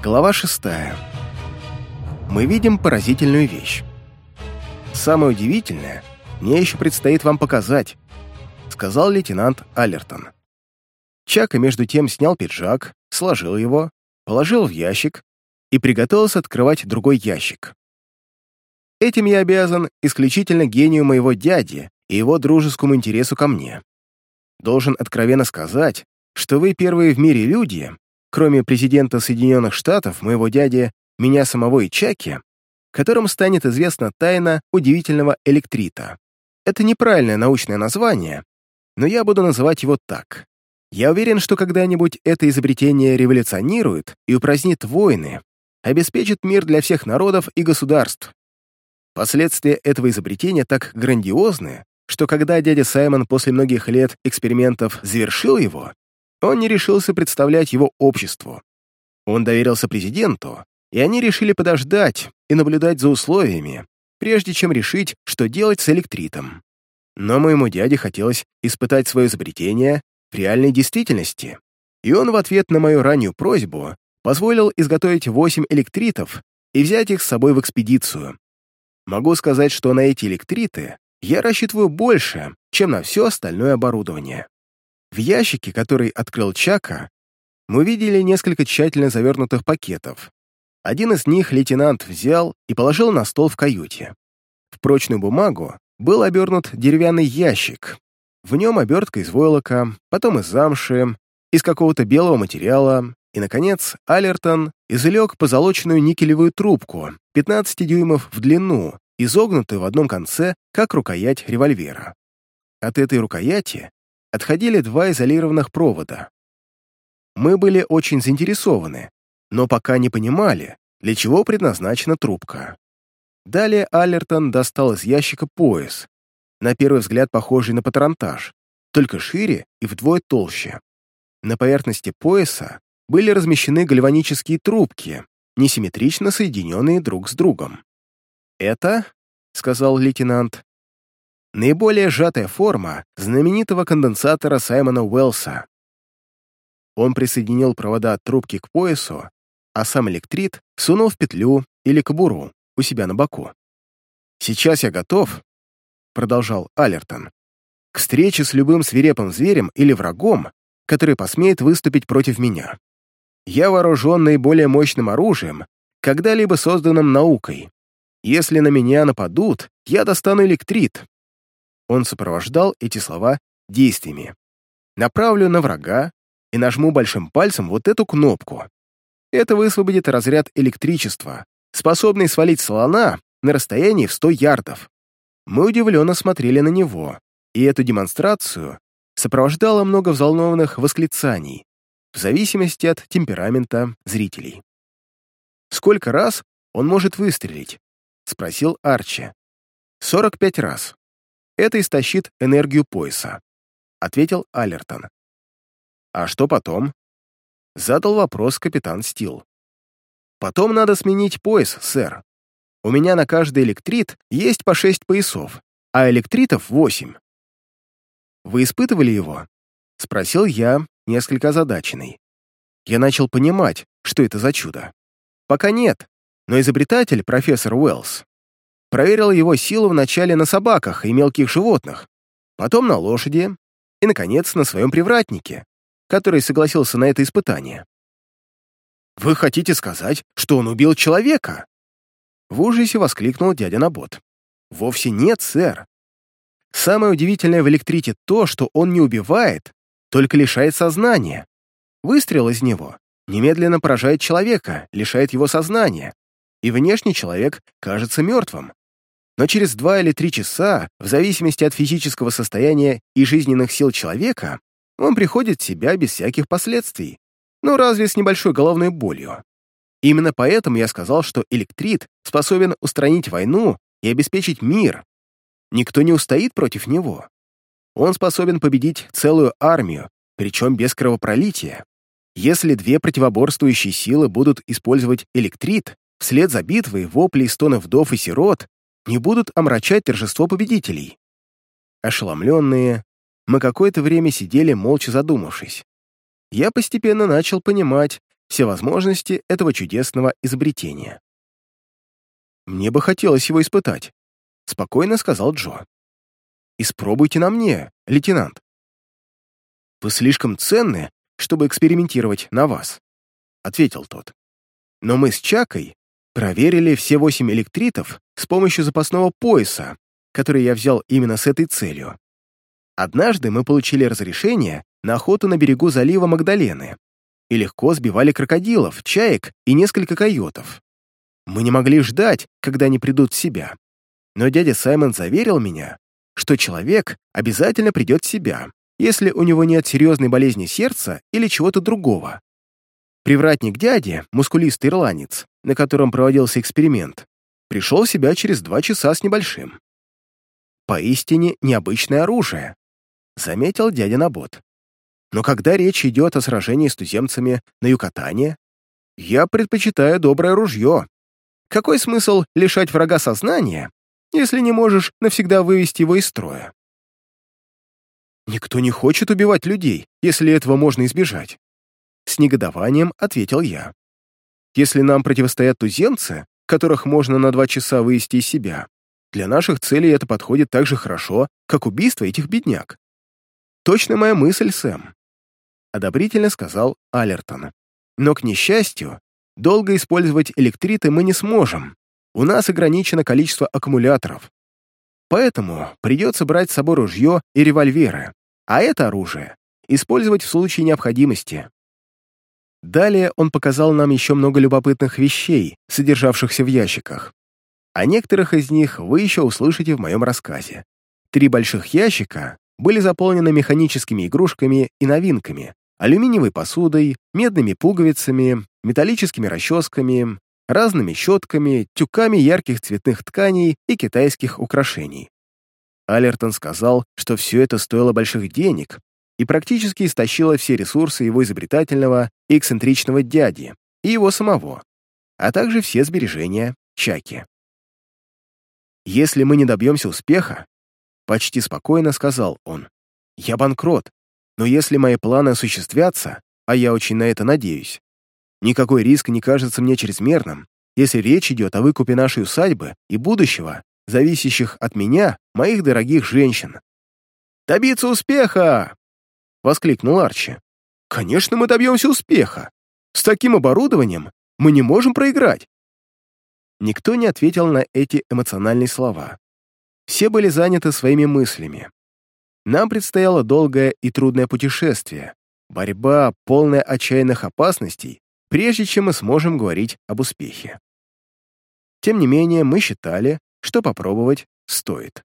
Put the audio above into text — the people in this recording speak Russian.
Глава шестая. Мы видим поразительную вещь. Самое удивительное мне еще предстоит вам показать, сказал лейтенант Аллертон. Чака между тем снял пиджак, сложил его, положил в ящик и приготовился открывать другой ящик. Этим я обязан исключительно гению моего дяди и его дружескому интересу ко мне. Должен откровенно сказать, что вы первые в мире люди, кроме президента Соединенных Штатов, моего дяди, меня самого и Чаки, которым станет известна тайна удивительного электрита. Это неправильное научное название, но я буду называть его так. Я уверен, что когда-нибудь это изобретение революционирует и упразднит войны, обеспечит мир для всех народов и государств. Последствия этого изобретения так грандиозны, что когда дядя Саймон после многих лет экспериментов завершил его, он не решился представлять его обществу. Он доверился президенту, и они решили подождать и наблюдать за условиями, прежде чем решить, что делать с электритом. Но моему дяде хотелось испытать свое изобретение в реальной действительности, и он в ответ на мою раннюю просьбу позволил изготовить 8 электритов и взять их с собой в экспедицию. Могу сказать, что на эти электриты я рассчитываю больше, чем на все остальное оборудование. В ящике, который открыл Чака, мы видели несколько тщательно завернутых пакетов. Один из них лейтенант взял и положил на стол в каюте. В прочную бумагу был обернут деревянный ящик. В нем обертка из войлока, потом из замши, из какого-то белого материала, и, наконец, Алертон извлек позолоченную никелевую трубку 15 дюймов в длину, изогнутую в одном конце, как рукоять револьвера. От этой рукояти отходили два изолированных провода. Мы были очень заинтересованы, но пока не понимали, для чего предназначена трубка. Далее Аллертон достал из ящика пояс, на первый взгляд похожий на патронтаж, только шире и вдвое толще. На поверхности пояса были размещены гальванические трубки, несимметрично соединенные друг с другом. «Это, — сказал лейтенант, наиболее сжатая форма знаменитого конденсатора Саймона Уэллса. Он присоединил провода от трубки к поясу, а сам электрит сунул в петлю или кобуру у себя на боку. «Сейчас я готов», — продолжал Алертон, «к встрече с любым свирепым зверем или врагом, который посмеет выступить против меня. Я вооружен наиболее мощным оружием, когда-либо созданным наукой. Если на меня нападут, я достану электрит, он сопровождал эти слова действиями. Направлю на врага и нажму большим пальцем вот эту кнопку. Это высвободит разряд электричества, способный свалить слона на расстоянии в 100 ярдов. Мы удивленно смотрели на него, и эту демонстрацию сопровождало много взволнованных восклицаний, в зависимости от темперамента зрителей. «Сколько раз он может выстрелить?» — спросил Арчи. «45 раз. Это истощит энергию пояса», — ответил Алертон. «А что потом?» — задал вопрос капитан Стил. «Потом надо сменить пояс, сэр. У меня на каждый электрит есть по шесть поясов, а электритов — восемь». «Вы испытывали его?» — спросил я, несколько озадаченный. Я начал понимать, что это за чудо. Пока нет, но изобретатель, профессор Уэллс, Проверил его силу вначале на собаках и мелких животных, потом на лошади и, наконец, на своем привратнике, который согласился на это испытание. «Вы хотите сказать, что он убил человека?» В ужасе воскликнул дядя Набот. «Вовсе нет, сэр. Самое удивительное в электрите то, что он не убивает, только лишает сознания. Выстрел из него немедленно поражает человека, лишает его сознания, и внешний человек кажется мертвым но через два или три часа, в зависимости от физического состояния и жизненных сил человека, он приходит в себя без всяких последствий, ну разве с небольшой головной болью. Именно поэтому я сказал, что электрит способен устранить войну и обеспечить мир. Никто не устоит против него. Он способен победить целую армию, причем без кровопролития. Если две противоборствующие силы будут использовать электрит, вслед за битвой вопли и стоны вдов и сирот не будут омрачать торжество победителей. Ошеломленные, мы какое-то время сидели, молча задумавшись. Я постепенно начал понимать, все возможности этого чудесного изобретения. «Мне бы хотелось его испытать», — спокойно сказал Джо. «Испробуйте на мне, лейтенант». «Вы слишком ценны, чтобы экспериментировать на вас», — ответил тот. «Но мы с Чакой проверили все восемь электритов с помощью запасного пояса, который я взял именно с этой целью. Однажды мы получили разрешение на охоту на берегу залива Магдалены и легко сбивали крокодилов, чаек и несколько койотов. Мы не могли ждать, когда они придут в себя. Но дядя Саймон заверил меня, что человек обязательно придет в себя, если у него нет серьезной болезни сердца или чего-то другого. Привратник дяди, мускулистый ирландец, на котором проводился эксперимент, пришел в себя через два часа с небольшим. Поистине необычное оружие, заметил дядя Набот. Но когда речь идет о сражении с туземцами на Юкатане, я предпочитаю доброе ружье. Какой смысл лишать врага сознания, если не можешь навсегда вывести его из строя? Никто не хочет убивать людей, если этого можно избежать. С негодованием ответил я. Если нам противостоят туземцы, которых можно на два часа вывести из себя, для наших целей это подходит так же хорошо, как убийство этих бедняк. Точно моя мысль, Сэм одобрительно сказал Алертон. Но, к несчастью, долго использовать электриты мы не сможем. У нас ограничено количество аккумуляторов. Поэтому придется брать с собой ружье и револьверы, а это оружие использовать в случае необходимости. Далее он показал нам еще много любопытных вещей, содержавшихся в ящиках. О некоторых из них вы еще услышите в моем рассказе. Три больших ящика были заполнены механическими игрушками и новинками, алюминиевой посудой, медными пуговицами, металлическими расческами, разными щетками, тюками ярких цветных тканей и китайских украшений. Алертон сказал, что все это стоило больших денег и практически истощило все ресурсы его изобретательного и эксцентричного дяди и его самого, а также все сбережения Чаки. «Если мы не добьемся успеха, — почти спокойно сказал он, — я банкрот, но если мои планы осуществятся, а я очень на это надеюсь, никакой риск не кажется мне чрезмерным, если речь идет о выкупе нашей усадьбы и будущего, зависящих от меня, моих дорогих женщин. «Добиться успеха!» — воскликнул Арчи. «Конечно, мы добьемся успеха. С таким оборудованием мы не можем проиграть». Никто не ответил на эти эмоциональные слова. Все были заняты своими мыслями. Нам предстояло долгое и трудное путешествие, борьба, полная отчаянных опасностей, прежде чем мы сможем говорить об успехе. Тем не менее, мы считали, что попробовать стоит.